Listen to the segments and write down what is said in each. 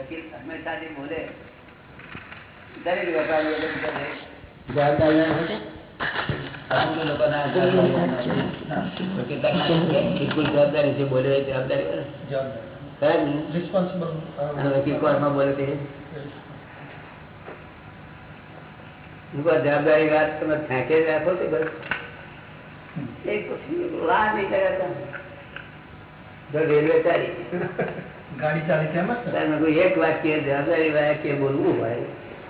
વકીલ હંમેશા જે બોલે દરેક વેપારી એટલે બીજા દરેક જવાબદારી ના હોય અમુક લોકોના જવાબદારી ના હોય. કેટલાકના બિલકુલ જવાબદારી છે બોલે એ જવાબદારી કરે. કરે જ ને? રિસ્પોન્સિબલ અને વકીલ કોર્ટમાં બોલે તે હું કહું, જવાબદારી વાત તમે ફેંકે જ રાખો તે બસ એક પછી વાર નહીં કરાતા જો રેલવે ચાલી ગાડી ચાલી તેમ જ એક વાક્ય જવાબદારી વાક્ય બોલવું હોય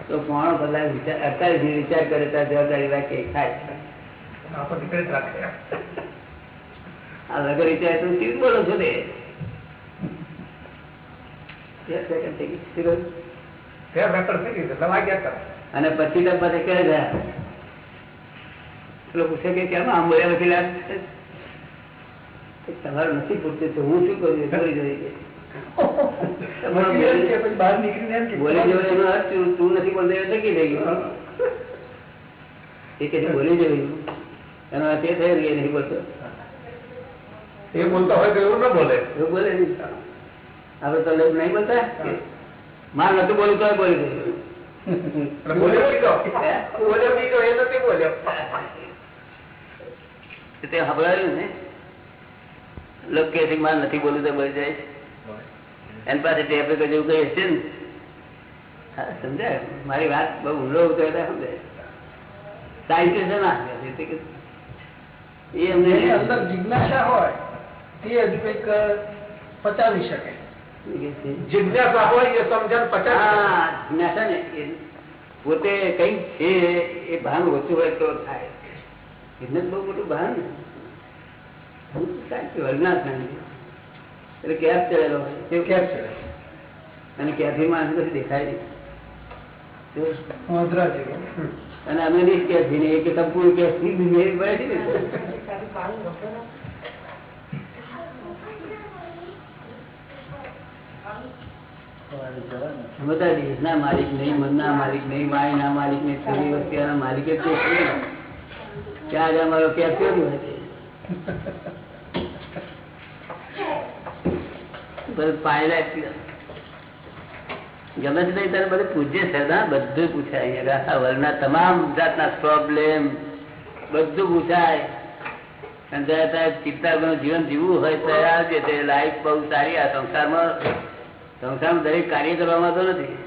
તો કોણ બધા અત્યારે અડતાલીસ વિચાર કરે ત્યાં જવાબદારી વાક્ય થાય. જ આ લગર વિચાર તું કેવું બોલો છો તે? અને પછી તો બધા ક્યારે ગયા? પેલો પૂછે કે કેમ આમ બોલ્યા પછી તમારું નથી પૂછતું હું શું કરું? બોલી જવી બહાર નીકળીને એમ કે બોલી જવું એનો અર્થ તું નથી બોલ્યું એ નક્કી થઈ ગયું એ કે બોલી જવું એનો અર્થ એ થયો એ નહીં બોલતો. એ બોલતા હોય તો એવું ન બોલે. એવું બોલે નહીં આપણે તો લોકો નહીં બોલતા? માર નતું બોલું તો બોલી ગયું બોલ્યો બીજો બોલ્યો બીજો એ નથી બોલ્યો. તે ને? લોકો કે મારે નથી બોલ્યું તો બોલી જાય. એની પાસે ટેપ જેવું કઈ હશે ને? હા સમજાય. મારી વાત બહુ ઊંડો ઉતર સમજાય સાયન્ટિસ્ટ ના એ અમને અંદર જિજ્ઞાસા હોય તે હજુ કંઈક પચાવી શકે. જિજ્ઞાસા હોય એ સમજણ હા જ્ઞાસા ને એ પોતે કઈ છે એ ભાન ઓછું હોય તો થાય. એટલે જ બહુ મોટું ભાન. ને હું સાચું એટલે કેબ ચડેલો? કેવું કેમ છે અને કેફી માણસ પછી દેખાય નહીં. અને અમે નહીં કે ને એક સંપૂર્ણ કે છે પડે છે ને? બધા દેશના માલિક નહીં મનના માલિક નહીં માલિક નહીં છેલ્લી વસ્તીના માલિક જ તે ત્યાં જ અમારો કેવું હોય છે બધું પાયેલા જ છે. ગમે તે તારે બધું પૂછે છે ના બધું પૂછાય અહીંયા. આખા તમામ જાતના પ્રોબ્લેમ બધું પૂછાય. અને ત્યારે તારે ચિંતાનું જીવન જીવવું હોય તો આવજે, તે લાઈફ બહુ સારી આ સંસારમાં સંસારમાં દરેક કાર્ય કરવામાં તો નથી.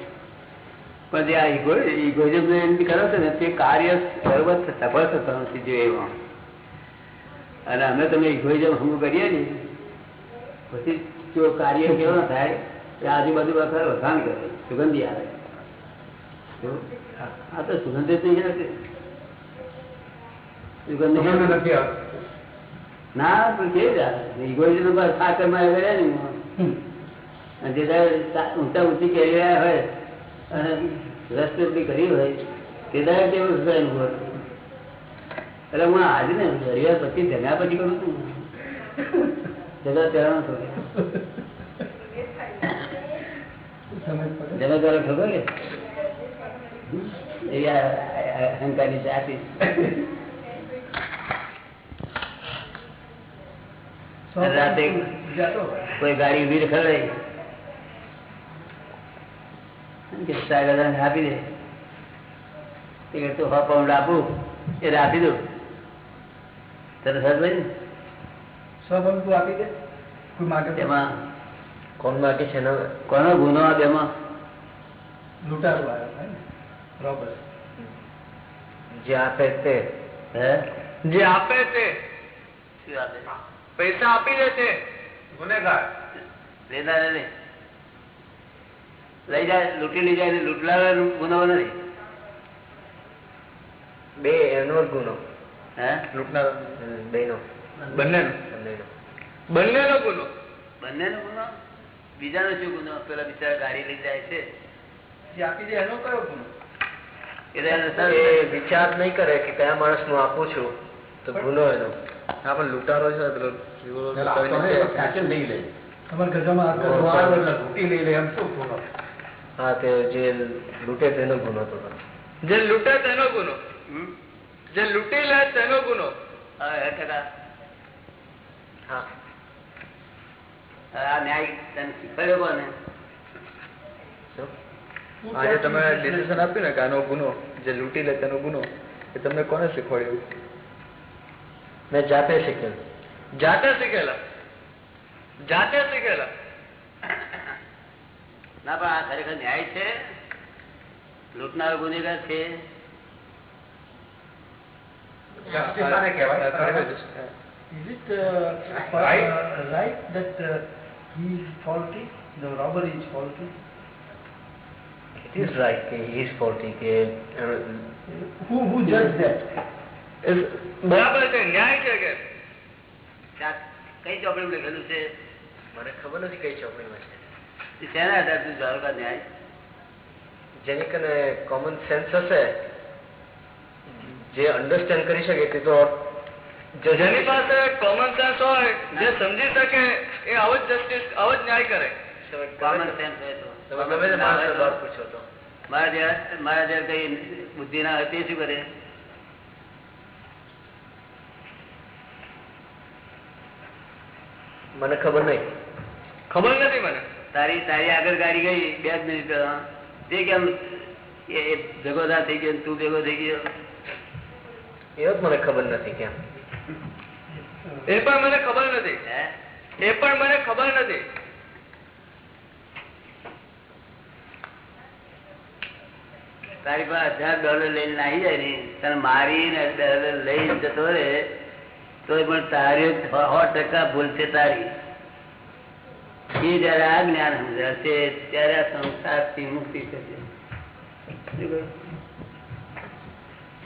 પણ જે આ ઈગો ઇગોઝમ એમની કરો છો ને, તે કાર્ય સર્વત સફળ થતો નથી જો એમાં અને અમે તમે ઇગોઇઝમ હું કરીએ ને, પછી જો કાર્ય કેવો થાય તે આજુબાજુ વખત વખાણ કરે સુગંધી આવે. આ તો સુગંધિત નહીં નથી સુગંધ સુગંધ નથી ના પણ કેવી આવે? ઇગોઇઝમ પર સાકરમાં ગયા ને અને જે ઊંચા ઊંચી કેરી રહ્યા હોય અને રસપ્રસરી કરી હોય તે દાડે કેવું છે અનુભવ એટલે હું આજે ને હરિવાર પછી ધન્યા પછી કરું છું. જગા પહેરવાનો છો? સમજ પડે? ખબર કે એવી આ આ અહંકારની રાતે કોઈ ગાડી ઊભી ખવડાવી સાહેબ આપી દે. કે સો પાઉન્ડ આપું એટલે આપી દઉં. તરત ભાઈ ને સ્વભાવ તું આપી દે? કોઈ તો? તેમાં કોણ માટે છે કોનો ગુનો આ બેમાં લૂંટારો આવ્યો રોબર. જે આપે તે હે? જે આપે તે પૈસા આપી દે તે ગુનેગાર. લેનારે નહીં લઈ જાય લૂંટી લઈ જાય ને લૂંટનારો ગુનો નથી. બે એનો ગુનો. હે? લૂંટનાર. બે નો બંનેનો. બંનેનો. ગુનો. બંનેનો ગુનો? બીજાનો શું ગુનો? પેલા બિચારા ગાડી લઈ જાય છે. જે આપી દે એનો કયો ગુનો? વિચાર નહીં કરે કે કયા માણસનું આપું છું તો ગુનો એનો. હા પણ લૂંટારો છે પેલો હા તે જે લૂંટે તેનો ગુનો તો જે લૂંટે તેનો ગુનો. જે લૂંટી લે તેનો ગુનો. હા હે ટકા હા આ ન્યાય તને શીખવાડ્યો કોને Who આજે તમે ડિસિઝન આપ્યું ને કે આનો ગુનો જે લૂંટી લે તેનો ગુનો એ તમને કોને શીખવાડ્યું મેં જાતે શીખ્યું જાતે શીખેલા જાતે શીખેલા ના પણ આ ખરેખર ન્યાય છે લૂંટનારો ગુનેગાર છે Is it uh, Right. uh, right that uh, he is faulty, the robber is faulty? It is right કે હી ઇઝ ફોર્ટી કે અ, Who who judged that? બરાબર છે ન્યાય છે કે કઈ ચોપડીમાં લખેલું છે મને ખબર નથી કઈ ચોપડીમાં છે શેના આધારથી ધારો ન્યાય જેની કને કોમન સેન્સ હશે જે અન્ડરસ્ટેન્ડ કરી શકે તે તો judge જેની કરી શકે. પાસે કોમન સેન્સ હોય જે સમજી શકે એ આવો જ જસ્ટિસ આવો જ ન્યાય કરે. તમે કોમન ગમે તે- સેન્સ હોય તો. તમે ગમે તે માણસને બહાર પૂછો તો. મારા જ્યાં મારા જ્યાં કઈ બુદ્ધિ ના હોય તે શું કરે? મને ખબર નહીં. ખબર નથી મને. તારી તારી આગળ ગાડી ગઈ બે જ મિનિટ તે કેમ એ એ ભેગો ના થઈ ગયો ને તું ભેગો થઈ ગયો? એ જ મને ખબર નથી કેમ. એ પણ મને ખબર નથી. એ પણ મને ખબર નથી. તારી પાસે હજાર ડોલર લઈને આવી જાય ને તને મારીને ડોલર લઈને જતો રે તો પણ તારી સો ટકા ભૂલ છે તારી. એ જયારે આ જ્ઞાન સમજાશે ત્યારે આ સંસારથી મુક્તિ થશે.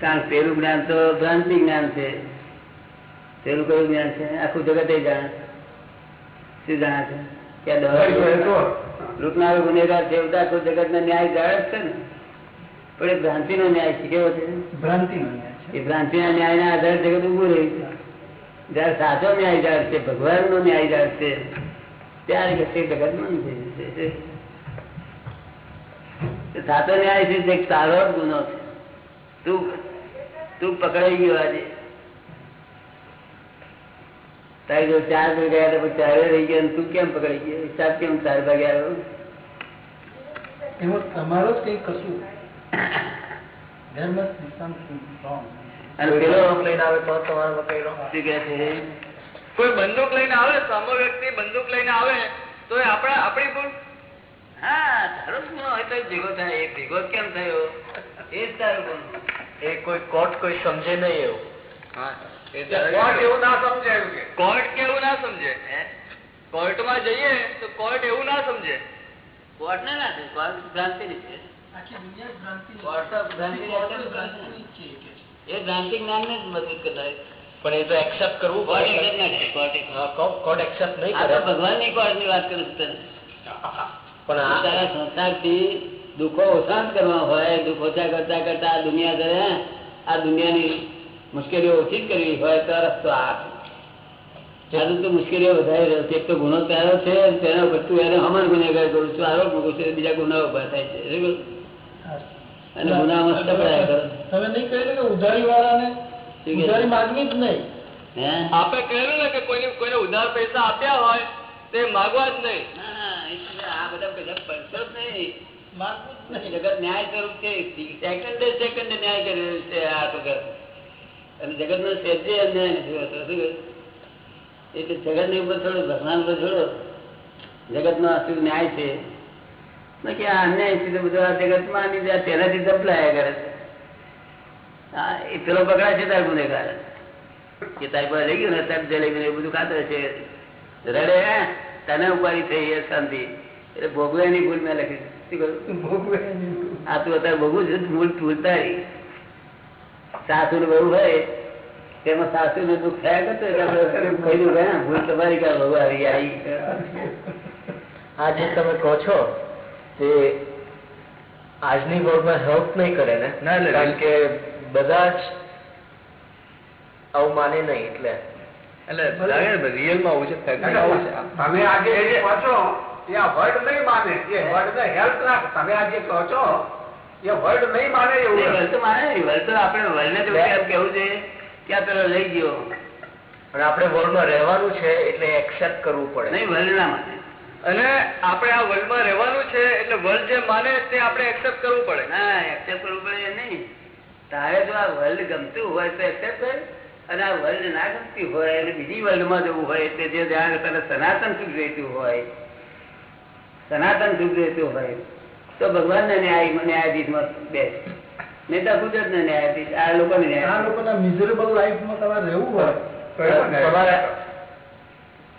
કારણ પેલું જ્ઞાન તો ભ્રાંતિ જ્ઞાન છે. પેલું કયું જ્ઞાન છે? આખું જગત એ જાણે. શું જાણે છે? કે લૂંટનારો ગુનેગાર છે આખું જગત ન્યાય જાણે છે ને. પણ એ ભ્રાંતિ નો ન્યાય છે કેવો છે? ભ્રાંતિ એ ભ્રાંતિ ના ન્યાય ના આધારે જગત ઉભું રહ્યું છે. જયારે સાચો ન્યાય છે ભગવાન નો ન્યાય છે ત્યારે કશે જગત બંધ થઈ સાચો ન્યાય છે સારો ગુનો છે. તું તું પકડાઈ ગયો આજે. તારી જો ચાર ભાઈ ગયા તો ચારે રહી ગયા તું કેમ પકડી ગયો? હિસાબ કેમ ચાર ભાગે આવ્યો? એમાં તમારો જ કઈ કશું. કોઈ બંદૂક લઈને આવે તો તમારા પકડ્યો શું કહે છે? કોઈ બંદૂક લઈને આવે? સામો વ્યક્તિ બંદૂક લઈને આવે તો આપણા આપણી ભૂલ. હા તારો ગુનો હોય તો ભેગો થાય. એ ભેગો કેમ થયો? એ જ તારો ગુનો એ કોઈ કોર્ટ કોઈ સમજે નહીં એવું. હા. કોર્ટ એવું ના સમજાયું કે કોર્ટ કે એવું ના સમજે હે કોર્ટમાં જઈએ તો કોર્ટ એવું ના સમજે કોર્ટ ને ના થાય કોર્ટ ભ્રાંતિ ની છે આખી દુનિયા જ ભ્રાંતિ કોર્ટ તો ભ્રાંતિ કોર્ટ જ ભ્રાંતિની જ છે કે છે. એ ભ્રાંતિ જ્ઞાન ને જ મદદ કરતા પણ એ તો એક્સેપ્ટ કરવું કોર્ટ પડે એક જ ના કરે, કોર્ટ એક. હા, કો- કોર્ટ એક્સેપ્ટ નહીં આ કરે તો ભગવાનની કોર્ટની વાત કરું છું તને પણ આ તારા સંસારથી દુઃખો ઓછા જ કરવા હોય દુઃખ ઓછા કરતા કરતા આ દુનિયા કરે આ દુનિયાની મુશ્કેલીઓ ઓછી જ કરવી હોય તો રસ્તો આ ચાલુ તો મુશ્કેલીઓ વધારે રહ્યો છે એક તો ગુનો તારો છે તેના ઉપર એને હમણ ગુનેગાર કરું છું. આરોપ મૂકું છું બીજા ગુના ઊભા થાય છે. અને ગુનામાં સપડાયા કરો. તમે નહીં કહ્યું કે ઉધારી વાળાને ઉધારી માગવી જ નહીં. આપે કહેલું ને કે કોઈને કોઈને ઉધાર પૈસા આપ્યા હોય તે માગવા જ નહીં. આ બધા બધા પડતો જ નહીં. માંગવું જ નહીં. જગત ન્યાય સ્વરૂપ છે. સેકન્ડે સેકન્ડે ન્યાય કરી છે આ જગત અને જગત નો સેજે અન્યાય નથી હોતો એટલે જગતની ઉપર થોડો ભગવાન પર થોડો જગત નો શું ન્યાય છે. બાકી આ અન્યાય છે તો બધું આ જગતમાં તેનાથી દપલાયા કરે છે. હા એ પેલો પકડાય છે તાર ગુનેગાર. કે તારી પાસે લઈ ગયું ને તાર જલેબી ને બધું ખાતર છે. રડે તને ઉપાડી થઈ એ શાંતિ. એટલે ભોગવાની ભૂલ મેં લખી. શું કહ્યું? ભોગવે આ તું અત્યારે ભોગવું છે ભૂલ ભૂલતારી. સાસુ નું બહુ હોય તેમાં સાસુ ને દુઃખ થયા કરતો ભૂલ તમારી કા બહુ આવી આવી આ જે તમે કહો છો તે આજની વર્ગમાં હેલ્પ નહીં કરે ને? ના, કારણ કે બધા જ આવું માને નહીં એટલે. એટલે રિયલમાં આવું છે તમે આજે જે કહો છો એ વર્ડ નહીં માને એ વર્ડ ને હેલ્પ ના તમે આજે કહો છો વર્ડ નહીં માને એવું તો માને નહીં. તો આપણે વલને ને એમ કેવું છે ક્યાં પેલો લઈ ગયો. અને આપણે વર્લ્ડમાં રહેવાનું છે એટલે એક્સેપ્ટ કરવું પડે. નહીં વર્લ્ડ ના માને. અને આપણે આ વર્લ્ડમાં રહેવાનું છે એટલે વર્લ્ડ જે માને તે આપણે એક્સેપ્ટ કરવું પડે. ના એક્સેપ્ટ કરવું પડે નહીં? તારે જો આ વર્લ્ડ ગમતું હોય તો એક્સેપ્ટ કરે. અને આ વર્લ્ડ ના ગમતી હોય અને બીજી વર્લ્ડમાં જવું હોય એટલે જે ધ્યાન તને સનાતન સુખ રહેતું હોય સનાતન સુખ રહેતું હોય તો ભગવાન ને ન્યાય ન્યાયાધીશમાં બેસ નહીં તો કુદરત ના ન્યાયાધીશ. આ લોકોને આ લોકોના મિઝરેબલ લાઈફમાં તમારે રહેવું હોય. તમારે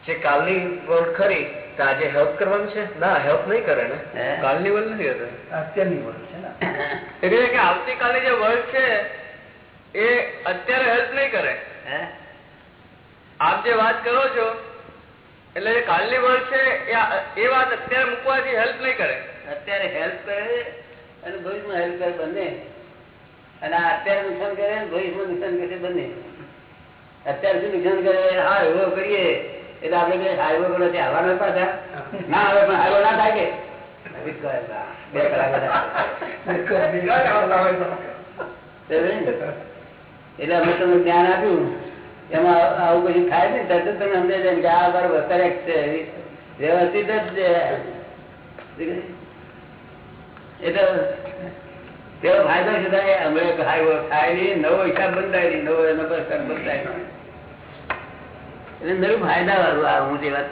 જે કાલની વર્લ્ડ ખરી તો આજે હેલ્પ કરવાનું છે? ના હેલ્પ નહીં કરે ને. કાલની વર્લ્ડ નથી કહેતા અત્યારની વર્લ્ડ છે ને. એટલે કે આવતીકાલે જે વર્લ્ડ છે એ અત્યારે હેલ્પ નહીં કરે. હે? આપ જે વાત કરો છો એટલે જે કાલની વર્લ્ડ છે એ એ વાત અત્યારે મૂકવાથી હેલ્પ નહીં કરે. અત્યારે હેલ્પ કરે અને ભવિષ્યમાં હેલ્પ કરે બંને. અને અત્યારે નુકસાન કરે અને ભવિષ્યમાં નુકસાન કરે બંને. અત્યારે શું નુકસાન કરે? હા એવો કરીએ. એટલે આપણે કઈ હાઈવો કરો છે આવવાના પાછા ના આવે, પણ હાઈવો ના થાય કે? એટલે અમે તમને જ્ઞાન આપ્યું. એમાં આવું કશું થાય ને તરત તમે સમજાય જાય કે આ બરોબર કરેક્ટ છે. વ્યવસ્થિત જ છે. એટલે તેનો ફાયદો છે થાય હમણાં ખાય ખાય નહીં. નવો હિસાબ બંધાય નહીં. નવો એનો પર બંધાય એટલે નવું ફાયદા વાળું આ હું જે વાત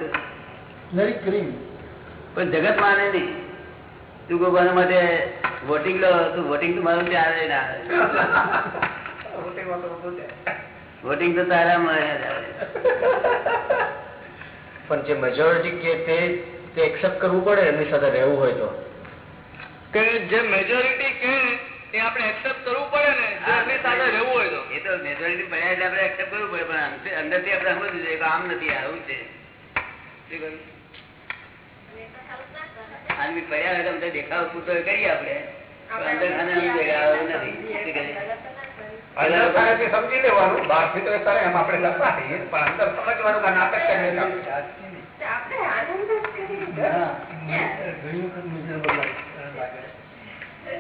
પણ જગત માને નહીં. તું કોઈ કોના માટે વોટિંગ લો તું વોટિંગ તો મારું ત્યાં આવે ના વોટિંગ તો તારા પણ જે મેજોરિટી કે તે તે એક્સેપ્ટ કરવું પડે એમની સાથે રહેવું હોય તો. કે જે મેજોરિટી કે એ આપણે એક્સેપ્ટ કરવું પડે ને જો એમની સાથે રહેવું હોય તો. એ તો મેજોરિટી બન્યા એટલે આપણે એક્સેપ્ટ કરવું પડે પણ અંદરથી આપણે સમજવું જોઈએ કે આમ નથી આવું છે. આદમી પડ્યા હોય તો દેખાવ પૂરતો કરીએ આપણે. અંદર નથી. સમજી લેવાનું બહારથી તો એમ આપણે લખવા દઈએ પણ અંદર સમજવાનું નાટક કરીએ કામ. હા ઘણી વખત મિઝરેબલ લાઈફ લાગે આપણે એ આનંદ જુદો જ છે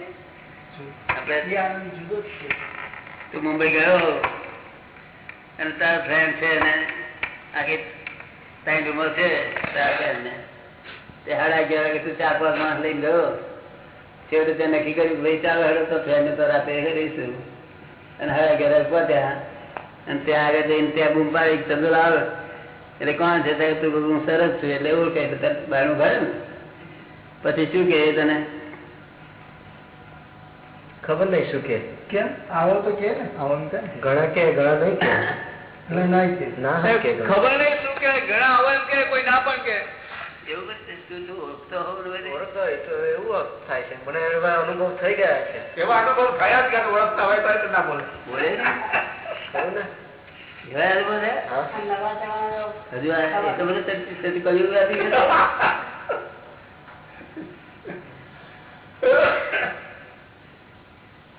તું મુંબઈ ગયો અને તારા ફ્રેન્ડ છે ને આખી ત્રણ રૂમો છે તારા friend ને. તે હાડા અગિયાર વાગે તું ચાર પાંચ માણસ લઈને ગયો. છેવટે તે નક્કી કર્યું ભાઈ ચાલો હેડો તો ફ્રેન્ડ તો રાતે રહીશું. અને હાડા અગિયાર વાગે પહોંચ્યા. અને ત્યાં આગળ જઈને ત્યાં બૂમ પાડી ચંદુલ આવે એટલે કોણ છે? તું હું સરસ છું એટલે એવું કહે બારણું ભરે ને? પછી શું કહે તને? ખબર નહીં શું કે? કેમ? આવો તો કે ને. કે? ઘણા કે ઘણા નહીં કે. ખબર નહીં શું કે ઘણા અવલ કે કોઈ ના પણ કે. એવું થાય છે. મને એવા અનુભવ થઈ ગયા છે. એવા અનુભવ થયા જ કરે ઓળખતા હોય તો ના બોલે. બોલે ને? હજુ આ એટલો બધો તરતી- તરતી કળિયુગ આવી ગયો?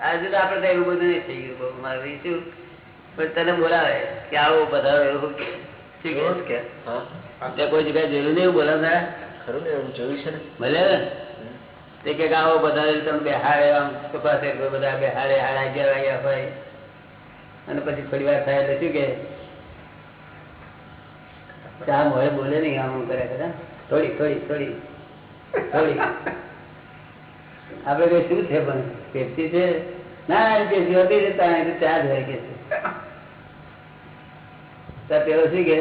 આજે તો આપડે એવું બધું નહીં થઈ ગયું બહુ મારે શું પણ તને બોલાવે કે આવો બધા એવું કે. કોઈ જગ્યાએ જોયું નહીં બોલાવતા ખરું ને એવું જોયું છે ને. ભલે ને. તે કે આવો બધા તમે બેહાડે આમ કપાસે બધા બેહાડે હાડા અગિયાર વાગ્યા હોય. અને પછી થોડી વાર થાય એટલે શું કે? ચા મોડે બોલે નહીં આમ કરે કરે થોડી થોડી થોડી થોડી. આપડે કઈ શું છે પણ? પેપ્સી છે? ના કે હતી જતા નહીં તો ચા જ હોય કે છે. પેલો શું કે?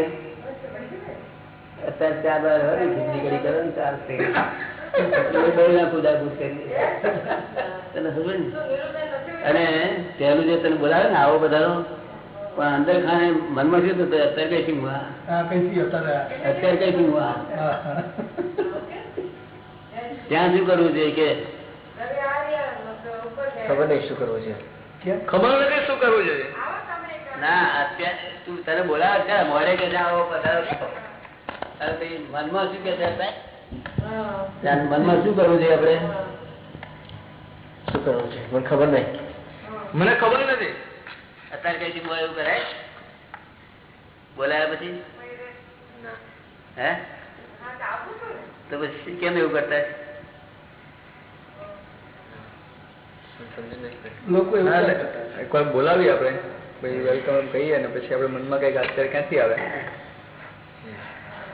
અત્યારે હોય ને ખીચડી કરો ને અને પેલું જે તને બોલાવે ને આવો બધાનો પણ અંદર ખાને મનમાં શું થતું? અત્યારે કઈ શું અત્યારે. કઈ શું. ત્યાં શું કરવું જોઈએ કે ખબર નહીં શું કરવું છે. ખબર નથી શું કરવું જોઈએ? ના અત્યારે તું તને બોલાવે છે મોડે કે આવો મનમાં શું કે છે? મનમાં શું કરવું જોઈએ આપણે? શું કરવું છે? મને ખબર નહીં. મને ખબર નથી. અત્યારે કઈ શું એવું કરાય? બોલાયા પછી? હે? તો પછી કેમ એવું કરતા સમજી નહીં લોકો. એકવાર બોલાવીએ આપણે. પછી વેલકમ કહીએ ને પછી આપણે મનમાં કંઈક અત્યારે ક્યાંથી આવે?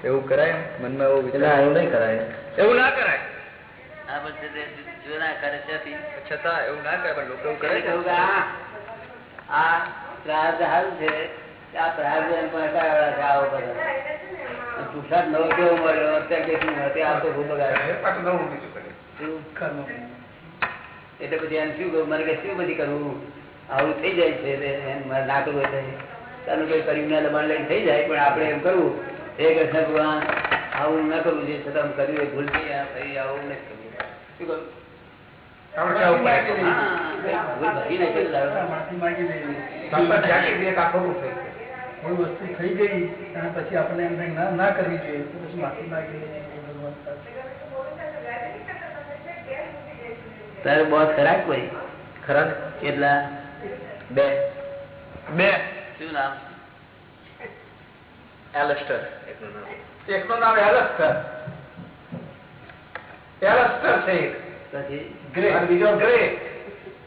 એવું કરાય? મનમાં એવું વિચાર? એવું નહીં કરાય. એવું ના કરાય. આ બધે તે જૂના કરે ત્યાંથી. છતાં એવું ના કરે પણ લોકો એવું કરે કરે આ આ પ્રાર્થ સારું છે. આ પ્રાર્થ એમ પણ કરાવડા છે આવો બધા. પુરસાદ નવો કેવો મળ્યો અત્યારે કે હતી આ તો ખૂબ બગાડે પાછું નવું બીજું કરે શું? કર્મ એટલે પછી એમ શું મારે કે શું બધી કરવું આવું થઈ જાય છે મારે ના કરવું એટલે ચાલો કોઈ કર્યું ના દબાણ લઈને થઈ જાય પણ આપણે એમ કરવું. હે કૃષ્ણ ભગવાન આવું ન કરવું છે છતાં કર્યું એ ભૂલ થઈ ફરી આવું નથી કરવું શું કરું આપણે કેવું પડે હા, કંઈક ભૂલ ભાગી નાખી તો લાવો. માફી માંગી લેવી સંપત જાગી દે તો આ ખોટું થઈ જાય વસ્તુ થઈ ગઈ અને પછી આપણે એમને ના ના કરવી જોઈએ પછી માફી માંગી ભગવાન પાસે તારે બોસ ખરા કોઈ? ખરા ને કેટલા? બે. બે. શું નામ? એલેસ્ટર એકનું નામ. એકનું નામ એલસ્ટર એલસ્ટર છે એક. પછી? ગ્રે. અને બીજો ગ્રે.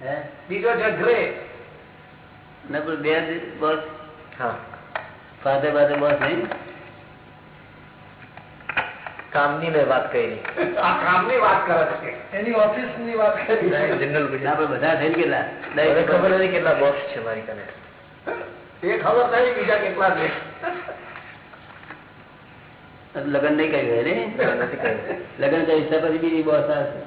હે? બીજો છે ગ્રે. ના પણ બે બોસ? હા. ફાધર બાધર બોસ નહીં? કામની મેં વાત કરી આ કામની વાત કરે છે એની ઓફિસની વાત કરી જનરલ ના પણ બધા થઈને કેટલા મને દસ ખબર નથી કેટલા બોક્સ છે મારી કને એ ખબર નહીં બીજા કેટલા છે લગ્ન નહીં કર્યું હોય ને નથી કહ્યું લગ્ન કરી છે પછી બીજી બોસ આવશે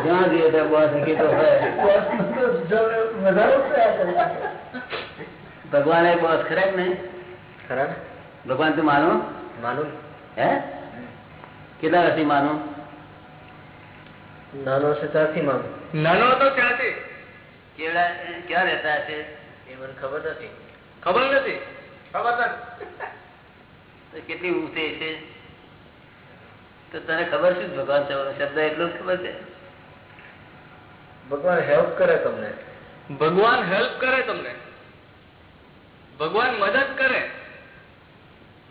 જ્યાં જઈએ ત્યાં બોસ હકી તો હોય બોસનો તો જો- વધારો થયા કરે ભગવાન એ બોસ ખરા કે નહીં ખરા ને ભગવાન તું માનું માનું હે કેટલા વર્ષથી માનું નાનો છે ત્યારથી માનું નાનો હતો ત્યાંથી કેવડા ક્યાં રહેતા હશે? એ મને ખબર નથી. ખબર નથી? ખબર નથી. તો કેટલી ઊંચે છે? તો તને ખબર શું છે ભગવાન છે શબ્દ એટલું જ ખબર છે? ભગવાન હેલ્પ કરે તમને. ભગવાન હેલ્પ કરે તમને. ભગવાન મદદ કરે.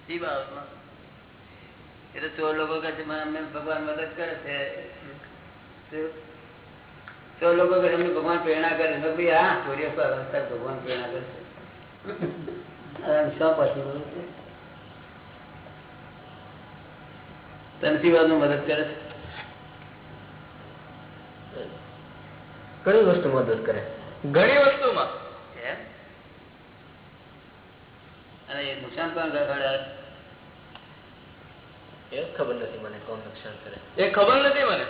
શી બાબતમાં? એ તો ચોર લોકો કહે છે અમને ભગવાન મદદ કરે છે. ચોર લોકો કહે અમને ભગવાન પ્રેરણા કરે છે. ભાઈ હા પર ભગવાન પ્રેરણા કરે છે. શું પછી મદદ કરે વસ્તુ મદદ કરે? ઘણી વસ્તુમાં. એમ? અને એ નુકસાન પણ કરે? એ ખબર નથી મને કોણ નુકસાન કરે. એ ખબર નથી મને?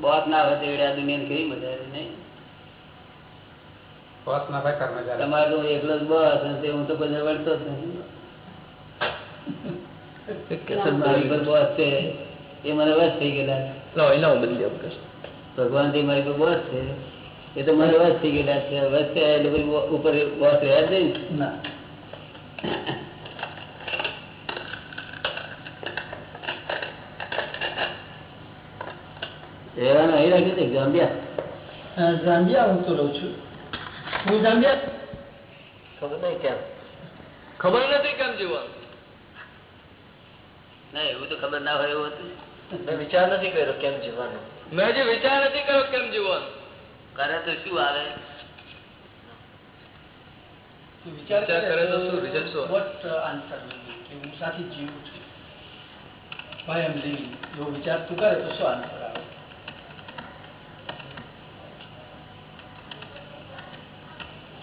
બોસ ના હોય તો એવડે આ દુનિયાને કેવી મજા આવે નહીં? બોસ ના ભાઈ કર્મચારી તમારે એકલો જ બોસ અને હું તો બધા વળતો જ નહીં બોસ છે એ મને વસ થઈ ગયેલા. ભગવાનથી મારી બોસ છે. એ તો મને વસ થઈ ગયેલા છે વસ એટલે પછી ઉપર વસ રહ્યા જ નહીં? રહેવાનું અહીં રાખ્યું છે અ, હું તો રહું છું. હું ઝામ્બિયા ખબર નહીં કેમ ખબર નથી કેમ જીવવાનું? ના એવું તો ખબર ના હોય એવું હતું. મેં વિચાર નથી કર્યો કેમ જીવવાનું. મેં જે વિચાર નથી કર્યો કેમ જીવવાનું? કરે તો શું આવે? તું વિચાર વિચાર કરે તો શું result શું? વોટ આન્સર કે હું સાથી જીવું છું? ભાઈ એમ લીવિંગ એવો વિચાર તું કરે તો શું આન્સર આવે?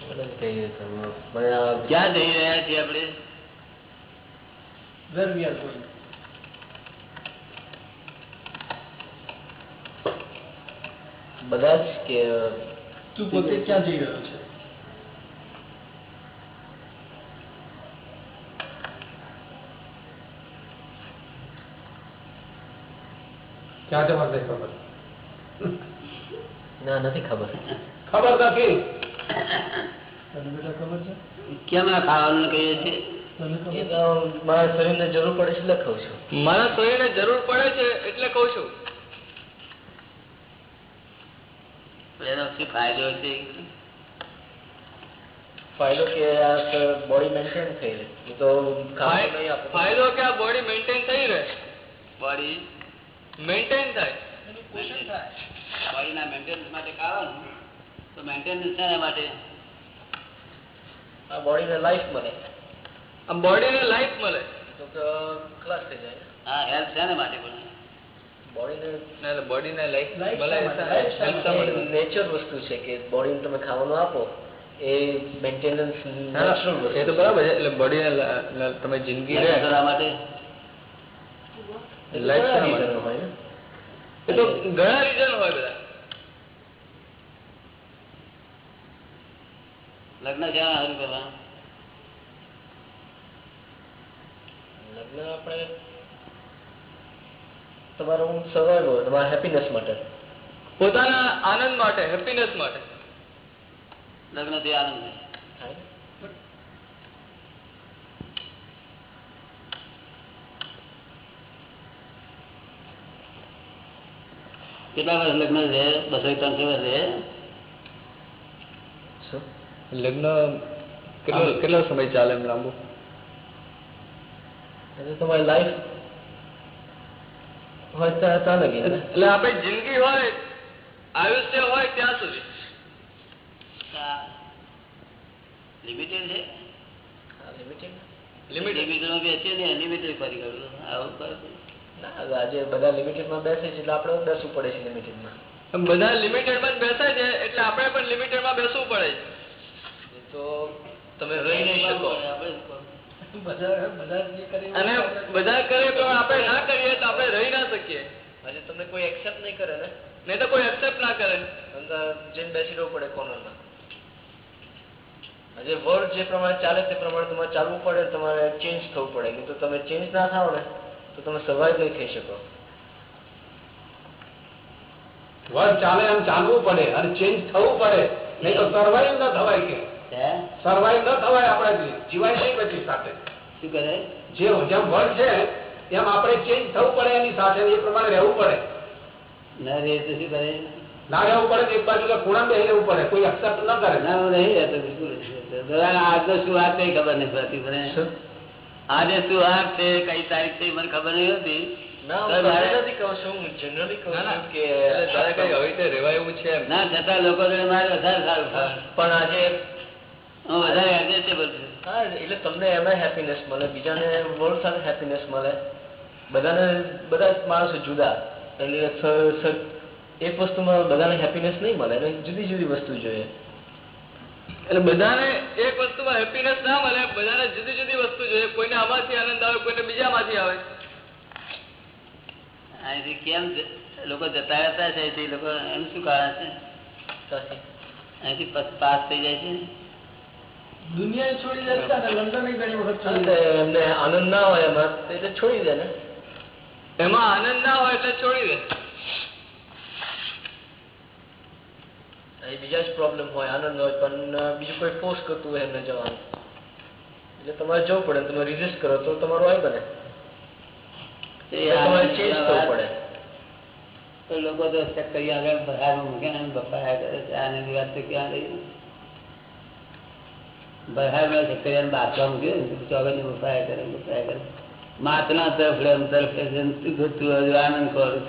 મને જ કહીએ તો. મને આ ક્યાં જઈ રહ્યા છીએ આપણે? વેર વી આર ગોઈંગ બધા જ કે તું પોતે ક્યાં જઈ રહ્યો છે? ક્યાં જવા દે ખબર? ના નથી ખબર. ખબર નથી તને બેટા ખબર છે? કેમ આ ખાવાનું કહીએ છીએ મારા શરીરને જરૂર પડે છે એટલે ખાઉં છું. મારા શરીરને જરૂર પડે છે એટલે કઉ છું એનો શું ફાયદો છે ફાયદો કે આ બોડી મેન્ટેન થઈ રહે. હું તો ખાવાનું નહીં આપું ફાયદો કે આ બોડી મેન્ટેન થઈ રહે? બોડી મેન્ટેન થાય. એનું પોષણ થાય. બોડીના મેન્ટેનન્સ માટે ખાવાનું? તો મેન્ટેનન્સ શાના માટે? આ બોડીને લાઈફ મળે. આમ બોડીને લાઈફ મળે. તો તો ખલાસ થઈ જાય. હા હેલ્પ શાના માટે પણ બોડીને? નેચર વસ્તુ છે કે બોડીને તમે ખાવાનું આપો એ મેન્ટેનન્સ એ તો બરાબર છે એટલે બોડીને તમે જિંદગી રહે માટે. લાઈફ હોય ને. એ તો ઘણા રીઝન હોય બધા. લગ્ન ક્યાં હારું કરવા લગ્ન આપણે તમારું સર્વાઈવલ તમારા હેપીનેસ માટે. પોતાના આનંદ માટે હેપીનેસ માટે. લગ્નથી આનંદ? કેટલા વર્ષ લગ્ન છે? બસો ત્રણસો વર્ષ છે? લગ્ન કેટલો કેટલો સમય ચાલે એમ લાંબુ? એટલે તમારી લાઈફ હોય ત્યાં ચાલે એટલે આપણે જિંદગી હોય આયુષ્ય હોય ત્યાં સુધી. લિમિટેડ છે? લિમિટેડ લિમિટેડમાં બધા બેસે છે એટલે આપણે બેસવું પડે છે લિમિટેડમાં બધા લિમિટેડમાં જ બેસે છે એટલે આપણે પણ લિમિટેડમાં બેસવું પડે એ તો તમે રહી નહીં શકો. અને બધા કરે પણ આપણે ના કરીએ તો આપણે રહી ના શકીએ. આજે તમને કોઈ એક્સેપ્ટ નહીં કરે ને? નહીં તો કોઈ એક્સેપ્ટ ના કરે. અંદર જઈને બેસી રહેવું પડે કોર્નરમાં. આજે વર્ડ જે પ્રમાણે ચાલે તે પ્રમાણે તમારે ચાલવું પડે તમારે ચેન્જ થવું પડે. નહીં તો તમે ચેન્જ ના થાવ ને તો તમે સર્વાઈવ નહીં થઈ શકો. વર્ડ ચાલે એમ ચાલવું પડે અને ચેન્જ થવું પડે. નહીં તો સર્વાઈવ ના થવાય કે. સર્વાઈવ ન થવાય આપણાથી જીવાય નહીં પછી સાથે. શું કરે જે જેમ વર્લ્ડ છે એમ આપણે ચેન્જ થવું પડે એની સાથે એ પ્રમાણે રહેવું પડે. ના રે તો શું કરે? ના રહેવું પડે એક બાજુ ખૂણા બેસી રહેવું પડે. કોઈ એક્સેપ્ટ ન કરે. ના નહીં રહેતો બિલકુલ નહીં રહેતો. દાદા, આજનો શું વાત કઈ ખબર નહીં પડતી મને? આજે શું વાત છે? કઈ તારીખ છે મને ખબર નહીં હતી. પણ આજે એટલે તમને એમાં હેપીનેસ મળે બીજાને વર્લ્ડ સાથે હેપીનેસ મળે. બધાને બધા માણસો જુદા. એટલે એક વસ્તુમાં બધાને હેપીનેસ નહીં મળે એને જુદી જુદી વસ્તુ જોઈએ. એટલે બધાને એક વસ્તુમાં હેપીનેસ ના મળે બધાને જુદી જુદી વસ્તુ જોઈએ. કોઈને આમાંથી આનંદ આવે કોઈને બીજામાંથી આવે. અહીંથી કેમ લોકો જતા રહેતા છે લોકો એમ શું કારણ છે? અહીંથી પાસ થઈ જાય છે દુનિયાએ છોડી દેતા લંડન ઘણી વખત એમને આનંદ ના હોય એમાં એટલે છોડી દે ને. એમાં આનંદ ના હોય એટલે છોડી દે. બીજા જ પ્રોબ્લેમ હોય આનંદ હોય પણ બીજું કોઈ ફોર્સ કરતું હોય એમને જવાનું. એટલે તમારે જવું પડે તમે રિઝિસ્ટ કરો તો તમારું આય બને. તે તમારે ચેન્જ પડે. તો લોકો તો કરી આગળ બહારમાં મૂકે ને બફાયા કરે છે વાત તો ક્યાં રહી? બહારમાં ચક્કરિયાને મૂક્યો કરે કરે તરફ તરફ આનંદ કરું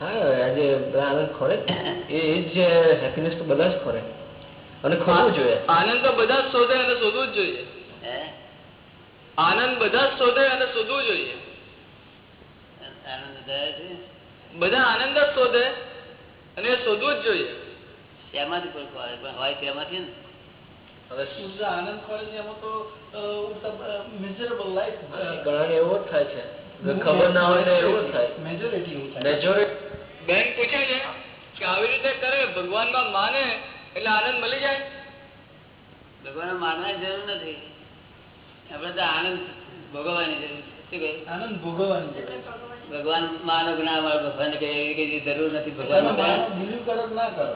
હા આજે આનંદ ખોરે એ એ જ હેપીનેસ તો બધા જ ખોરે. અને ખોરવું જોઈએ. આનંદ તો બધા જ શોધે અને શોધવું જ જોઈએ. હે? આનંદ બધા જ શોધે અને શોધવું જોઈએ. આનંદ બધા આનંદ જ શોધે અને એ શોધવું જ જોઈએ. હોય પણ હોય તેમાંથી ને? હવે આનંદ ખોરે એમાં તો મિઝરેબલ લાઈફ ઘણાને એવો જ થાય છે. ખબર ના હોય તો એવું જ થાય. મેજોરિટી એવું થાય. મેજોરિટી બેન પૂછે છે કે આવી રીતે કરે ભગવાનમાં માને એટલે આનંદ મળી જાય? ભગવાન માનવાની જરૂર નથી. આપણે તો આનંદ ભોગવવાની જરૂર છે. આનંદ ભોગવવાની ભગવાન માનો જ્ઞાન ભગવાન કઈ જરૂર નથી ભગવાન કરો ના કરો?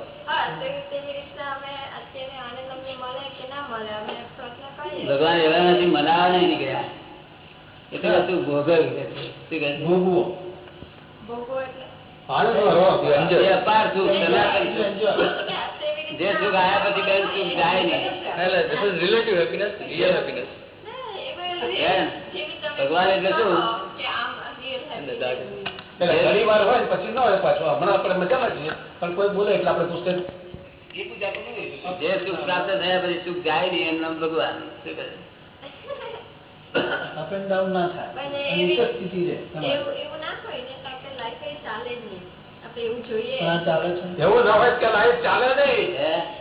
ભગવાન એવા નથી મનાવા નહીં નીકળ્યા. એ તો બધું ભોગવ્યું શું કહે ભોગવો. ભોગવો એટલે. જે સુખ પછી બેન સુખ જાય નહીં. એટલે ભગવાન એટલે શું? એટલે ઘણી વાર હોય ને પછી ન હોય પાછું. હમણાં આપણે મજામાં છીએ. પણ કોઈ બોલે એટલે આપણે ગુસ્સે એ પૂજાતું નથી જે સુખ પ્રાપ્ત થયા પછી સુખ જાય નહીં એમ નામ ભગવાન. શું કરે અપ એન્ડ ડાઉન ના થાય. પણ અને એવી- એક જ સ્થિતિ રહે એવું એવું ના હોય ને તો લાઈફ ચાલે જ નહીં. એવું જોઈએ. પણ આ ચાલે છે એવું ના હોય કે લાઈફ ચાલે નહીં.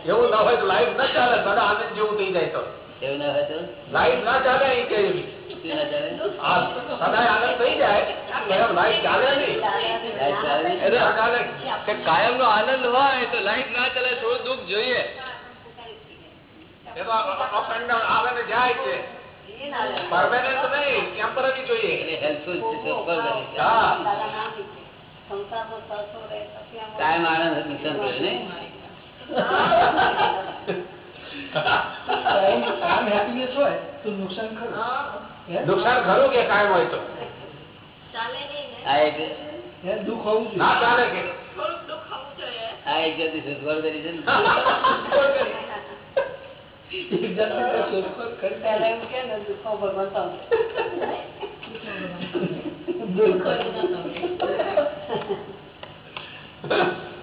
એવું ના હોય તો લાઈફ ના ચાલે. સદા આનંદ જેવું થઈ જાય તો. એવું ના હોય તો? લાઈફ ના ચાલે અહીં કે એવી. શું ના ચાલે? આ સદાય આનંદ થઈ જાય તો લાઈફ ચાલે નહીં. કાયમ નો આનંદ હોય તો લાઈફ ના ચાલે થોડું દુઃખ જોઈએ. એ તો અપ એન્ડ ડાઉન આવે ને જાય છે. પરમેનન્ટ નહીં ટેમ્પરરી જોઈએ. એટલે હેલ્પફુલ છે હા. કાયમ આનંદ નુકસાન કરે ને કાયમ કાયમ હોય તો નુકસાન ખરું. નુકસાન ખરું કે કાયમ હોય તો? ચાલે નહીં ને? આ એક હે, દુઃખ હોવું ના ચાલે કે? જોઈએ. આ એક જાતની સગવડ કરી છે ને એક જાતની કોઈ શોધખોળ કરી દુઃખ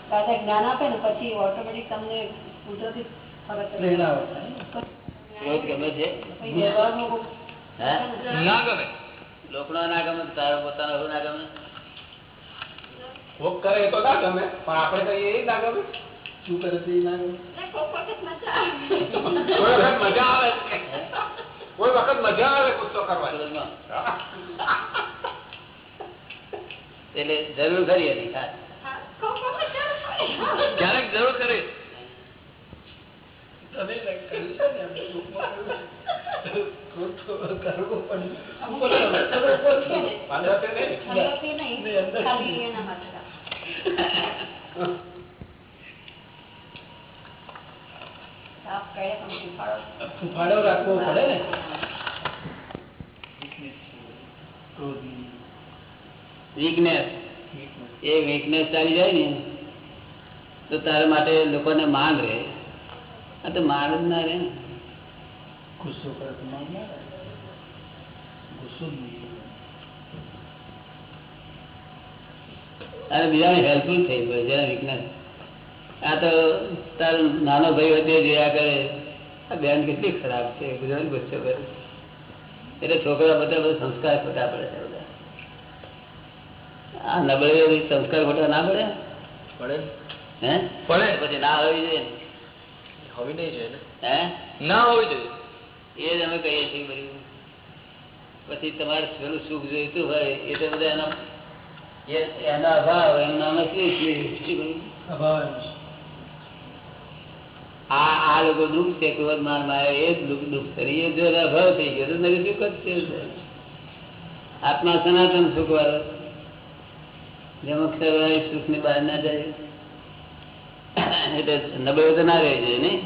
દાદા જ્ઞાન આપે ને પછી ઓટોમેટિક તમને કુદરતી ફરક પ્રેરણા ગમે છે ના ગમે લોકનો ના ગમે તારો પોતાનો ના ગમે કરે તો ના ગમે પણ આપણે કહીએ એ ના ગમે શું કરે તે ના ગમે. ને કોક વખત મજા આવે કોઈ વખત મજા આવે કોઈ વખત મજા આવે ગુસ્સો કરવાની એટલે જરૂર ખરી પડે. ક્યારેક જરૂર ખરી કરવું પડે બોલો, ચલો, બોલો. વાંધો છે નહીં અંદરથી નહીં, નહીં અંદરથી. ખાલી એના માટે સાફ કહે પણ શીખવાડો ફૂફાડો રાખવો પડે ને? વીકનેસ એ વીકનેસ ચાલી જાય ને તો તારા માટે લોકોને માંગ રહે. આ તો માંગ જ ના રહે ને. ગુસ્સો કરે તો માન ના. ગુસ્સો અરે બીજાને હેલ્પફુલ થઈ પડે જેના વીકનેસ આ તો તારો નાનો ભાઈ હોય તે જોયા કરે. આ બેન કેટલી ખરાબ છે ગુજરાત ગુસ્સો કરે. એટલે છોકરા બધા બધા સંસ્કાર ખોટા પડે છે બધા. આ નબળે સંસ્કાર ખોટા ના પડે? પડે. હે? પડે. પછી ના હોવી જોઈએ ને. હોવી નહીં જોઈએ હે? ના હોવી જોઈએ. એ જ અમે કહીએ છીએ બધું. પછી તમારે પેલું સુખ જોઈતું હોય એ તો બધા એના એ- એના અભાવ એમના નથી અભાવ. આ આ લોકો દુઃખ છે ક્રોધ માન માયા એ જ દુઃખ દુઃખ એ જો અભાવ થઈ ગયો તો સુખ જ છે. આત્મા સનાતન સુખ વાળો. જેમ અક્ષર સુખની બહાર ના જાય. એટલે નબળો તો ના રહે છે નહીં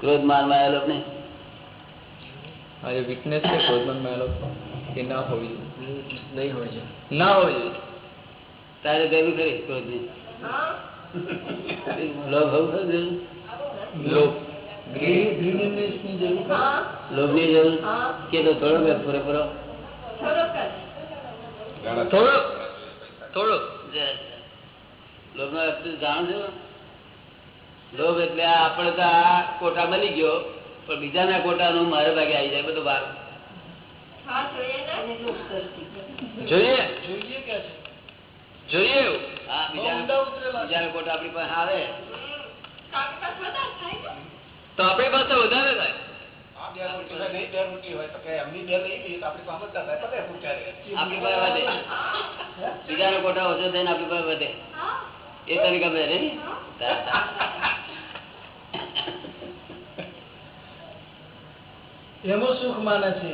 ક્રોધ માન માયા લોકો ને આ જે વીકનેસ છે ક્રોધમાનમાં એ ના હોવી નહીં હોય છે ના હોવી જોઈએ. તારે જરૂર ખરી ક્રોધની લોભ હોવું ખરું? લોભ ગ્રી- greediness ની જરૂર ખરી? હા, લોભની જરૂર હા, કે તો થોડો કે પૂરેપૂરો થોડોક જ. થોડોક થોડોક લોભ નો અર્થ તું જાણો છો લોભ એટલે આ આપણે તો આ કોટા બની ગયો પણ બીજાના કોટાનું મારે ભાગે આવી જાય બધું બહાર। હા, જોઈએ ને. અને લોક દ્રષ્ટિ જોઈએ? જોઈએ કે છે? જોઈએ એવું? હા બહુ ઊંડા બીજા ઉતરેલા છે. બીજાના કોટા આપણી પાસે આવે. તો આપણી પાસે વધારે થાય. બીજાના કોટા ઓછો આપણી પાસે વધે. એ તને ગમે સુખ માને છે.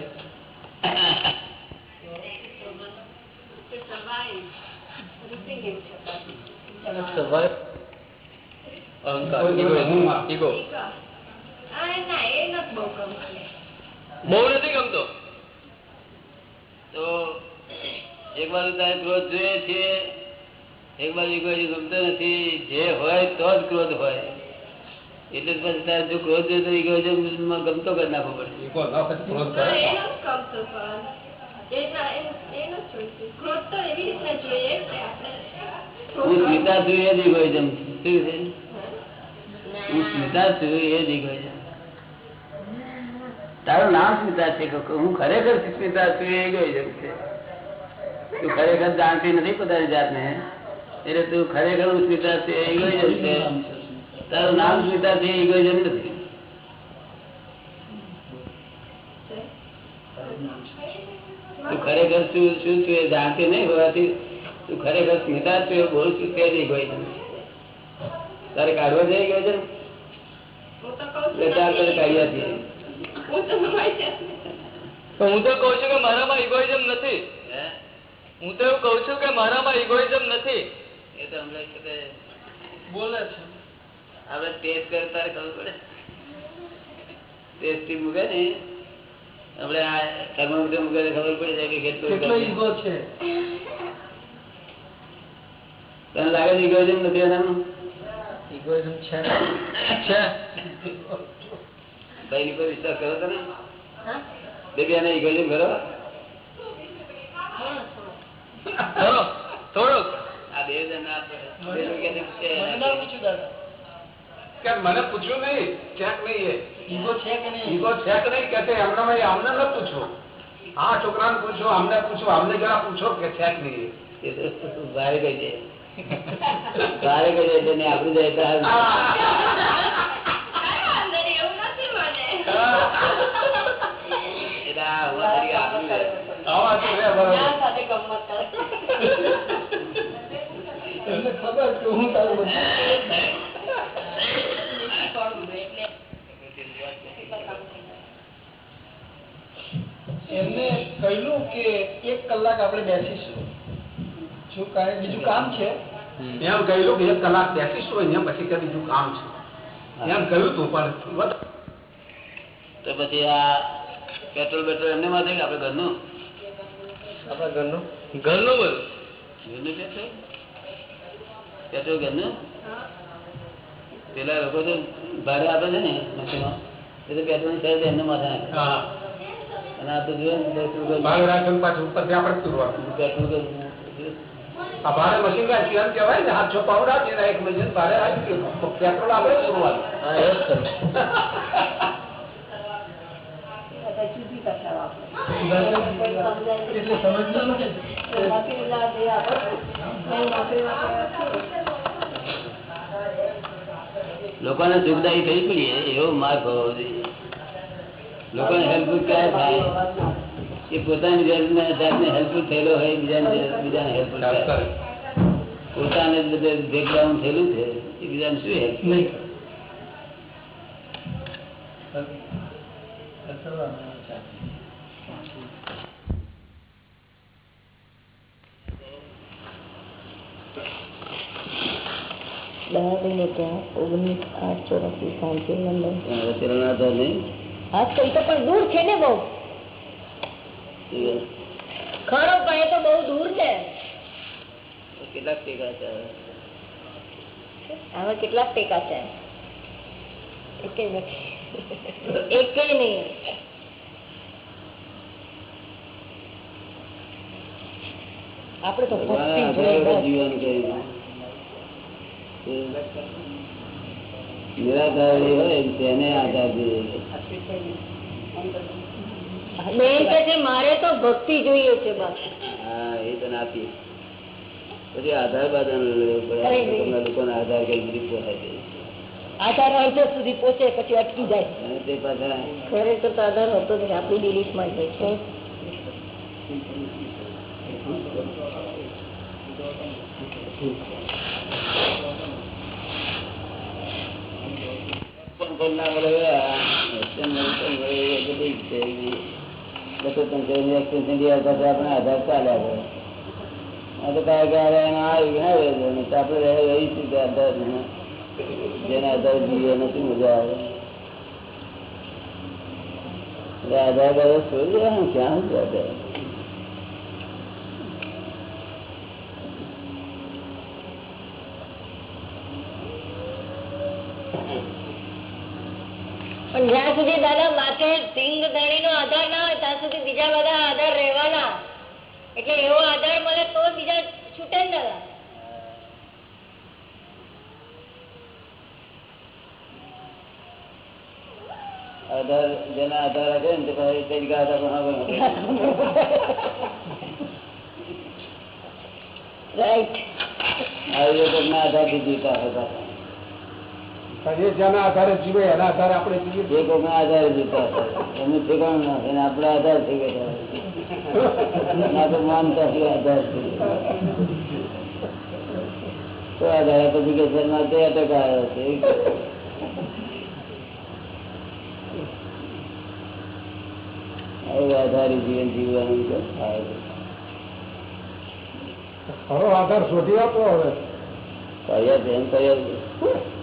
To survive. everything is અને survive અહંકાર. ઈગો બહુ નથી ગમતો? તો એક બાજુ તારે ક્રોધ જોઈએ છે એક બાજુ કોઈ ગમતો નથી. જે હોય તો જ ક્રોધ હોય. એટલે પછી તારે જો ક્રોધ જોઈએ તો egoism ગમતો કરી નાખવો પડે ક્રોધ તો એવી રીતે જોઈએ હું સ્મિતા જોઈએ જ egoism. શું છે? ના, હું સ્મિતા છું એ દીકરો છે? તારું નામ સ્મિતા છે હું ખરેખર સ્મિતા છું એ ગયો છે તું ખરેખર જાણતી નથી પોતાની જાતને. એટલે તું ખરેખર હું સ્મિતા છે એ ગયો છે તારું નામ સ્મિતા છે એ ગયો નથી. તું ખરેખર શું શું છું એ જાણતી નહીં હોવાથી તું ખરેખર સ્મિતા છું એ બોલ છું તે જ ગયો તારે કાઢવો છે ગયો છું એટલે તાર તારે નથી. કાઢ્યા છીએ. હું તો કઉ છું કે મારામાં ઇગોઇઝમ નથી. હું? તો એવું કઉ છું કે મારામાં ઇગોઇઝમ નથી. એ તો હમણાં બોલે છે. આપડે ટેસ્ટ કરે તારે ખબર પડે? ટેસ્ટી મૂકે ને. આપડે આ થર્મોમીટર મૂકે ખબર પડી જાય કે કેટલો ઈગો છે? તને લાગે છે egoism નથી એનામાં? ઇગોઇઝમ છે છે ભાઈ ની પર વિશ્વાસ કરો તને હા? બેબી આને egoism કરો? હા, ખરો થોડુંક. આ બે જણ આ પેલું કે છે મને ના પૂછ્યું દાદા કે મને પૂછ્યું નહીં. ક્યાંક નહીં એ. ઈગો છે કે નહીં? ઈગો છે કે નહીં. કે છે એમને મેં અમને ન પૂછો. હા છોકરાને પૂછો અમને પૂછો અમને જરા પૂછો કે છે કે નહીં એ. તો ભારે કહી દે આપણું જાય તો આપણું છે. આવા તો રે બરાબર. જ્ઞાન સાથે ગમત કરે. એમને ખબર કે હું તારું એમને કહ્યું કે એક કલાક આપણે બેસીશું. શું કાંઈ બીજું કામ છે? એમ કહ્યું કે એક કલાક બેસીશું અહીંયા પછી કે બીજું કામ છે. એમ કહ્યું તું પણ તો પછી આ પેટ્રોલ પેટ્રોલ એમને માં થાય આપણે ઘરનું? આપણા ઘરનું. ઘરનું બધું? ઘરનું પેટ્રોલ પેટ્રોલ ઘરનું? પેલા લોકો તો ભાડે આપે છે ને મશીનો એ તો પેટ્રોલની સાઈડ એમને માથે નાખે અને આ તો જોઈએ પેટ્રોલ દસ ઘરનું. આ ભાડે મશીન રાખી એમ કહેવાય ને? હાથ છો પાવડા છે એક મશીન ભાડે રાખી પેટ્રોલ આપણે જ કરવાનું હા એ જ ખરું બધા જુદી કથા વાપરે એટલે સમજવું નથી નોકરી ના. દે આપણે નહીં નોકરી માટે લોકોને સુખદાયી થઈ પડીએ એવો માર્ગ હોવો જોઈએ. લોકોને હેલ્પફુલ ક્યારે થાય? કે પોતાની જાતને જાતને હેલ્પફુલ થયેલો હોય બીજાને બીજાને હેલ્પફુલ પોતાને બધે બ્રેકડાઉન થયેલું છે એ બીજાને શું હેલ્પ નહીં. ત્યાં ઓગણીસ આઠ ચોરાસી સાંજે નંબર આજ તો પણ દૂર છે ને બહુ. ખરો પણ એ તો બહુ દૂર છે. કેટલાક ટેકા છે હવે? કેટલાક ટેકા છે. એક એક નહીં. આપણે તો. નિરાધારી હોય તેને આધાર જોઈએ બેન કે છે મારે તો ભક્તિ જોઈએ છે બસ. હા એ તને આપી પછી આધાર બાધાર. લોકોના આધાર કઈ બધી પોસાય છે આધાર અડધો સુધી પહોંચે પછી અટકી જાય. અને તે પાછા ખરેખર તો આધાર હોતો નથી આપણી ડિલીટમાં જ હોય છે. પંખોના મળે, આ વેસ્ટર્ન મેડિકલ મળે, એ આધાર ચાલ્યા કરે. આ તો કાંઈ કાંઈ એનો આવી કે ના તો નહીં તો આપણે તે આધાર જેના આધાર જીવે નથી મજા આવે? એટલે આધાર બાધાર છોડી દેવાનું, ક્યાં સુધી આધાર પણ જ્યાં સુધી દાદા માથે સિંગ ધણી નો આધાર ના હોય ત્યાં સુધી બીજા બધા આધાર રહેવાના. એટલે એવો આધાર મળે તો બીજા છૂટે ને દાદા. આધાર જેના આધાર રાખે ને તે પછી કઈ આધાર રાઈટ આધારથી જીવતા હતા. જેના આધારે જીવે એના આધારે આપણે જીવીએ. જે કોઈના આધારે જીવતા એમનું ઠેકાણું ના એને આપણા આધાર થઈ ગયા તો માનતા આધાર થઈ તો આધારે પછી કે સર તે અટક આવ્યો છે એવું કહે. આવું આધારી જીવન જીવવાનું છે ખરો આધાર શોધી આપો હવે. કર્યા છે એમ કર્યા છે. દાદા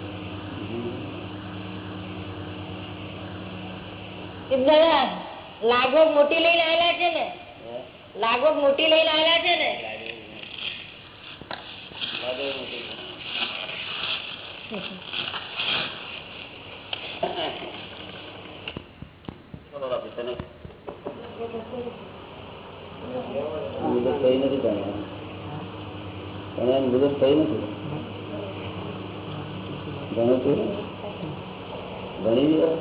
લાગો મોટી લઈને આવેલા છે ને? લાગો મોટી લઈને આવેલા છે ને? મુદત થઈ નથી ભણો તું ભણી ગયો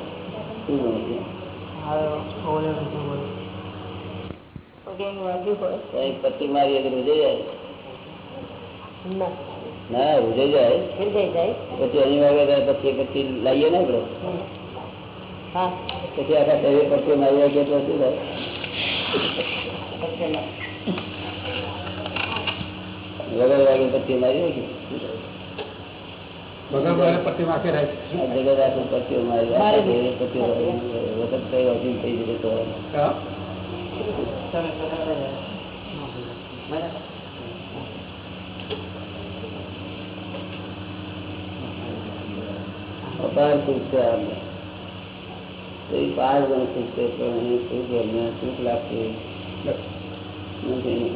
શું ભણી છે? પટ્ટી મારી જાય. ના. જાય. પછી એની વાગે પછી પછી લાવીએ ને પછી આખા શરીર પટ્ટી મારી વાગે તો શું થાય? વગર વાગે પટ્ટી મારી વાગે વગર વગર પટ્ટી માથે રાખી આ જગત આખું પટ્ટીઓ મારી મારે આખા શરીરે પટ્ટીઓ મારી. વખત કઈ વાગી થઈ જશે તો. હા? અપાર સુખ છે આમને તો એ પાર ગણ સુખ છે પણ એને સુખ અમને સુખ લાગતું નથી.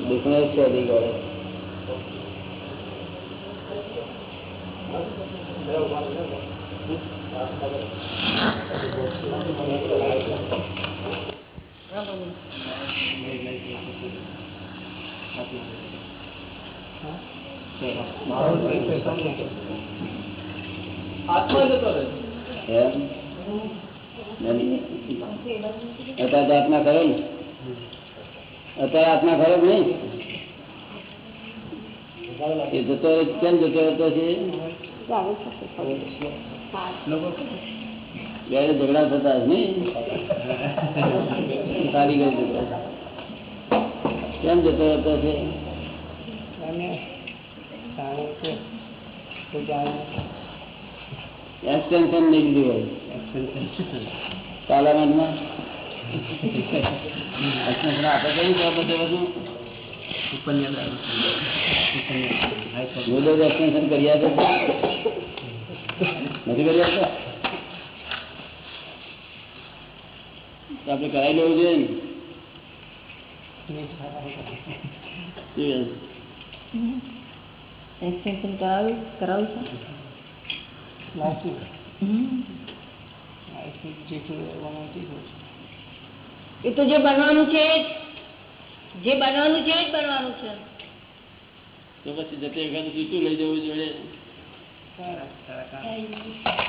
દુઃખનો જ છે અધિકાર આત્મા જતો રહે એમ નથી. અત્યારે આત્મા ખરો અત્યારે આત્મા ખરો નહીં એ જતો કેમ જતો હતો છે. ત્યારે ઝઘડા થતા નહીં? સારી ગઈ કેમ જતો રહેતો છે? એક્સટેન્શન નહીં લીધું હોય. પાર્લામેન્ટમાં એક્સટેન્શન આપણે કઈ તો બધું? કરી નથી કરી આપણે કરાવી લેવું જોઈએ ને? એક્સટેન્શન કરાવ્યું કરાવું છે. એ તો જે બનવાનું છે જ. બનવાનું છે એ જ બનવાનું છે. તો પછી જતે વખતે ચૂચું લઈ જવું જોઈએ.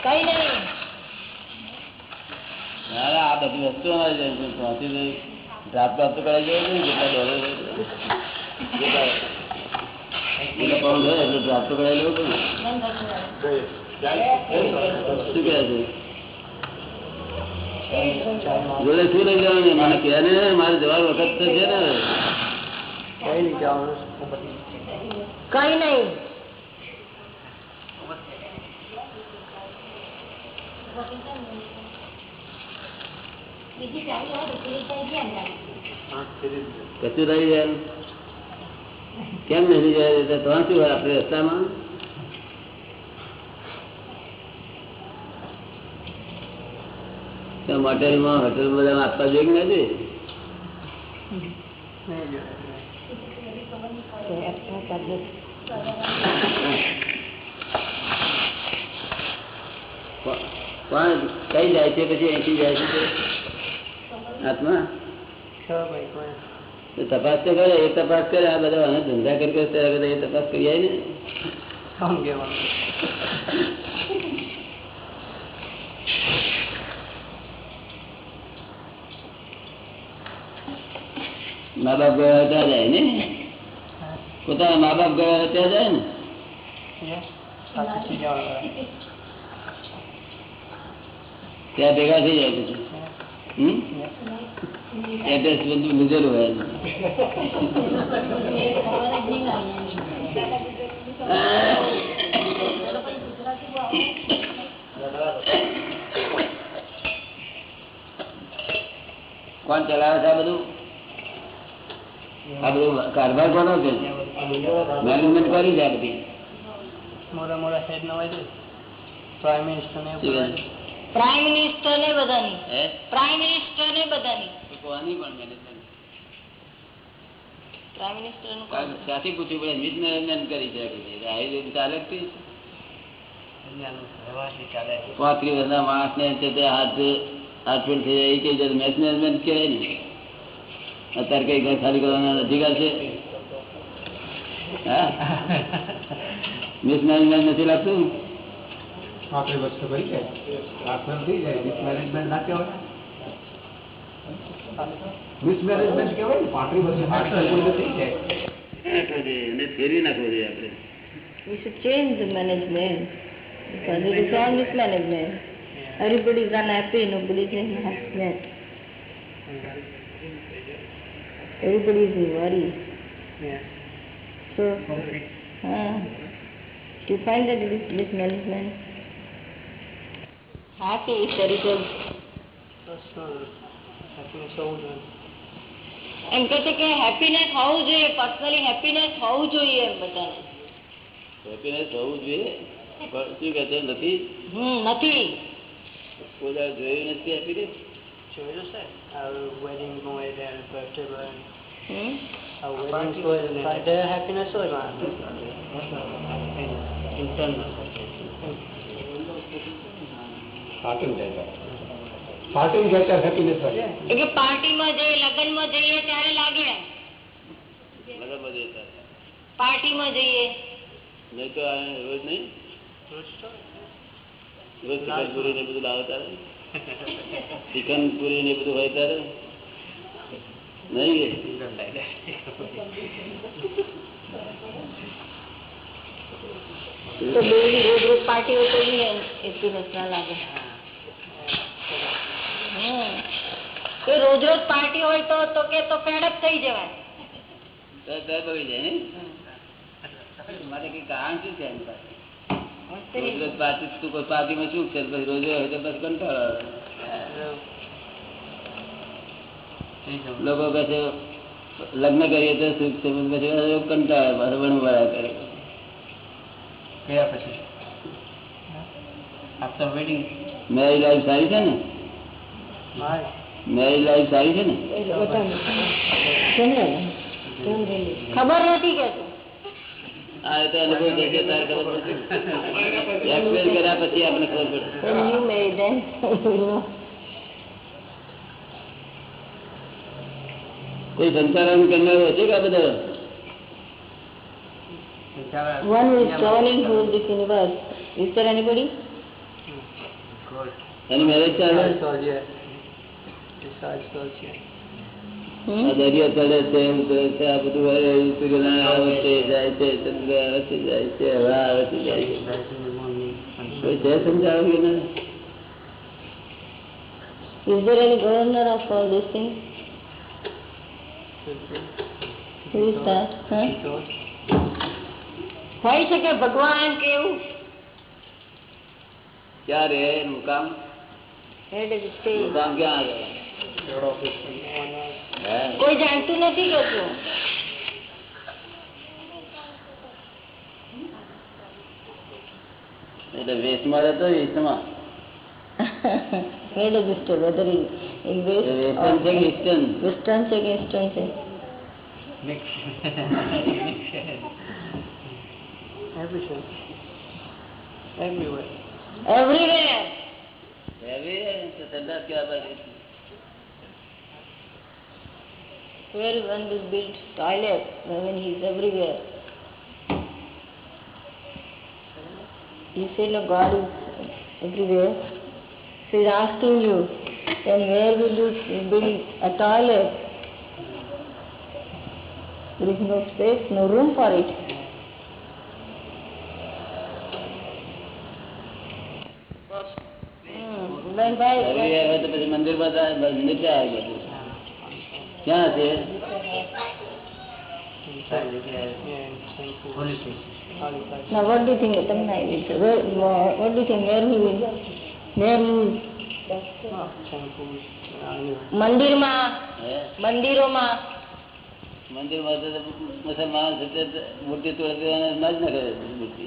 કઈ નહીં. ના ના, આ બધી વસ્તુ લઈ ડ્રાફ્ટ ડ્રાફ્ટ કરાવી જોઈએ જેટલા ડોલર એટલું. ડ્રાફ્ટ કરાવી લેવું શું કહે છે? જોડે શું લઈ જવાનું મને કહે ને મારે જવાનો વખત તો છે ને. કઈ નહીં રહી જાય. કેમ નથી જાય? તો શું હોય આપણે રસ્તામાં? હોટેલમાં હોટેલ બધા આપવા જોઈએ નથી? પણ કઈ જાય છે પછી અહીંથી જાય છે? આત્મા તપાસ તો કરે, એ તપાસ કરે, આ બધા ધંધા કરી એ તપાસ કરી આવી ને બાપ ગયા ત્યાં જાય ને પોતાના મા બાપ ગયા ત્યાં જાય ને સાથે થઈ જવાનું ત્યાં ભેગા થઈ જાય પછી હમ એડ્રેસ બધું લીધેલું હોય કોણ ચલાવે છે આ બધું આ બધું કારભાર કોનો છે? મેનેજમેન્ટ કરી જાય બધી. મોટા મોટા હેડ ના હોય પ્રાઇમ મિનિસ્ટર ને? પ્રાઇમ મિનિસ્ટર ને બધાની. પ્રાઇમ મિનિસ્ટર ને બધાની. કોની પણ મેનેજમેન્ટ પ્રાઇમ મિનિસ્ટરનું કે પૂછવું પડે મિસ મેનેજમેન્ટ કરી છે કે રીતે ચાલે જ? પાંત્રીસ વર્ષના માણસ ને હાથ હાથ ફેલ થઈ જાય એ કઈ જાય મેનેજમેન્ટ કહેવાય ને અત્યારે કઈ ઘર ખાલી કરવાનો અધિકાર છે? હા? મિસ મેનેજમેન્ટ નથી લાગતું? પાંત્રીસ વર્ષ કરી થઈ જાય. મિસમેનેજમેન્ટ ના કહેવાય. મિસમેનેજમેન્ટ કહેવાય ને? પાંત્રીસ વર્ષ થઈ જાય. નાખવો ફેરવી નાખવો જોઈએ આપણે. We should change the management. Because it is all mismanagement. Everybody is unhappy, nobody is in happiness. Everybody is Yeah. So, uh, do you find that it is mismanagement? Happy is the result. એમ કે છે કે happiness હોવું જોઈએ personally happiness હોવું જોઈએ એમ બધાને happiness હોવું જોઈએ પણ શું કે છે નથી હમ નથી કોઈ જોયું નથી હેપીનેસ જોયું છે વેડિંગ હોય બર્થડે હોય હમ આ વેડિંગ હોય બર્થડે હેપીનેસ હોયમાં પાર્ટી જાય પાર્ટી જાય ત્યારે હેપીનેસ હોય એટલે પાર્ટીમાં જઈએ લગ્નમાં જઈએ ત્યારે લાગે બરાબર જતા પાર્ટીમાં જઈએ નહીં તો રોજ નહીં રોજ બધું લાવે તારે ચિકન પૂરી ને બધું હોય ત્યારે? નહીં રોજ રોજ પાર્ટી હોય તો લાગે. તો રોજ રોજ પાર્ટી હોય તો તો કે તો પેડપ થઈ જવાય. તો તો જાય ને? મારે કઈ કારણ શું છે એની પાસે? રોજ રોજ પાર્ટી તું કોઈ પાર્ટીમાં શું છે પછી રોજ હોય તો પછી કંટાળો આવે. લોકો કહે છે લગ્ન કરીએ તો સુખ છે પછી કંટાળે પાછું વણું વાળા કરે ગયા પછી આફ્ટર વેડિંગ મેરી લાઈફ સારી છે ને માય મેરી લાઈફ સારી છે ને ખબર નથી કે આ તો અનુભવ થશે તારે ખબર પડશે એક્સપ્લેન કર્યા પછી આપણે ખબર પડશે When you marry, then you know. કોઈ સંચાલન કરનારો હશે કે આ બધા One who is traveling through this universe. Is there anybody? એની મેરેજ ચાલે Hmm? આ દરિયો ચડે છે ઉતરે છે આ બધું હોય એ સૂર્યનારાયણ આવે છે જાય છે ચંદ્ર આવે છે જાય છે હવા આવે છે જાય છે કોઈ છે સમજાવું Is there any governor of all these things? Who is that? હોય છે કે ભગવાન એમ કેવું ક્યારે એનું કામ Where does it stay? મુકામ ક્યાં આવે? કોઈ જાણતું નથી કે શું એટલે વેસ્ટમાં રહેતો વેસ્ટમાં Where does it stay? Whether in, in west western છે કે ઈસ્ટર્ન western છે કે eastern છે? Everything. Everywhere. Everywhere heavy તો સંદાસ કેવા બાજુ Where one will build toilet when he is everywhere. You say no, God is everywhere. So he is asking you, then where will you build a toilet? There is no space, no room for it. હમ, બેનભાઈ, જરૂરી હોય તો પછી મંદિરમાં જાય, મંદિર ક્યાં આવે બધું ક્યાં છે Now what do you think, તમને આવી છે? Where- what do you think, where he will? Where he will? મંદિરમાં હે? મંદિરોમાં મંદિરમાં તો મુસલમાનો મૂર્તિ તોડે ના જ ના કરે મૂર્તિ